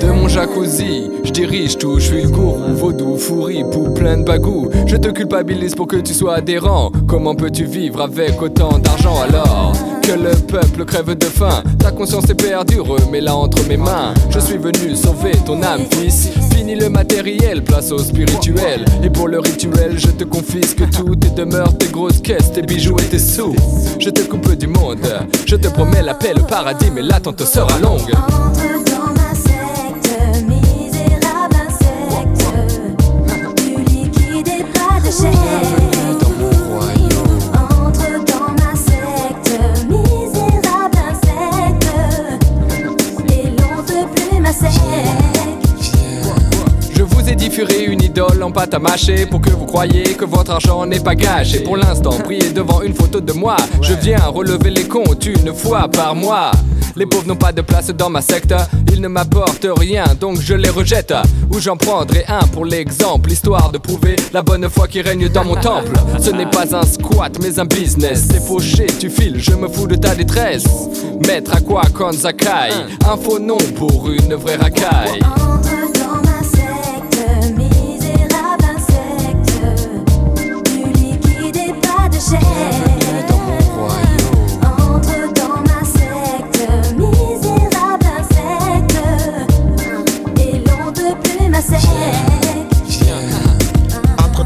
de mon jacuzzi, je dirige tout, je suis le gourou, vaudou, fourri, pour plein de bagou. Je te culpabilise pour que tu sois adhérent. Comment peux-tu vivre avec autant d'argent alors? Que le peuple crève de faim Ta conscience est perdue, remets-la entre mes mains. Je suis venu sauver ton âme, fils. Fini le matériel, place au spirituel. Et pour le rituel, je te confisque tout tes demeures, tes grosses caisses, tes bijoux et tes sous. Je te coupe du monde, je te promets la paix, le paradis, mais l'attente sera longue. En pâte à mâcher pour que vous croyiez que votre argent n'est pas gâché. Pour l'instant, priez devant une photo de moi. Je viens relever les comptes une fois par mois. Les pauvres n'ont pas de place dans ma secte, ils ne m'apportent rien, donc je les rejette. Ou j'en prendrai un pour l'exemple, histoire de prouver la bonne foi qui règne dans mon temple. Ce n'est pas un squat, mais un business. C'est fauché, tu files, je me fous de ta détresse. Maître à quoi Konzakai Un faux nom pour une vraie racaille.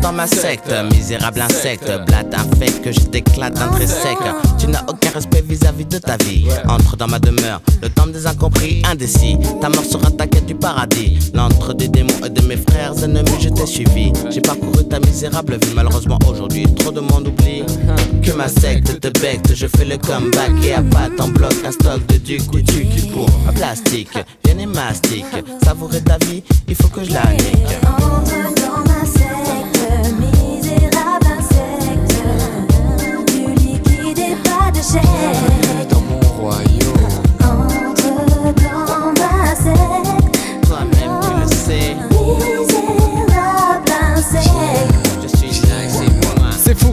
Dans ma secte, misérable insecte, blate infect que je t'éclate un trait sec. Tu n'as aucun respect vis-à-vis de ta vie. Entre dans ma demeure, le temps des incompris, indécis. Ta mort sera ta quête du paradis. L'entre des démons et de mes frères ennemis, je t'ai suivi. J'ai parcouru ta misérable vie, malheureusement aujourd'hui, trop de monde oublie. Que ma secte te becte, je fais le comeback et à patte en bloc un stock de duc ou duc pour plastique. Viens et mastique, savourer ta vie, il faut que je la nique.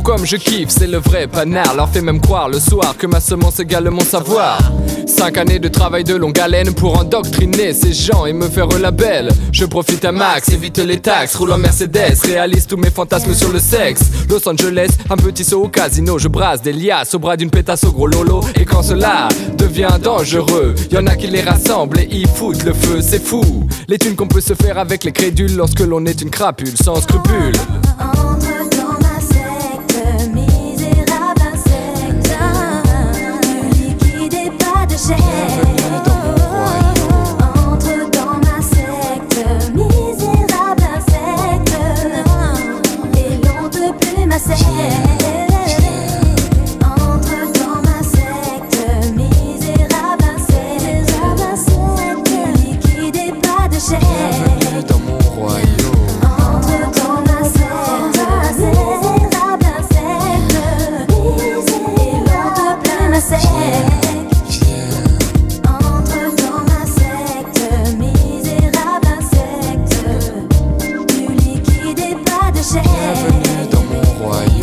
Comme je kiffe, c'est le vrai panard. Leur fait même croire le soir que ma semence égale mon savoir. Cinq années de travail de longue haleine pour endoctriner ces gens et me faire la belle. Je profite à max, évite les taxes, roule en Mercedes, réalise tous mes fantasmes sur le sexe. Los Angeles, un petit saut au casino, je brasse des liasses au bras d'une pétasse au gros lolo. Et quand cela devient dangereux, y en a qui les rassemblent et y foutent le feu, c'est fou. Les thunes qu'on peut se faire avec les crédules lorsque l'on est une crapule sans scrupules. Bienvenue dans mon royaume.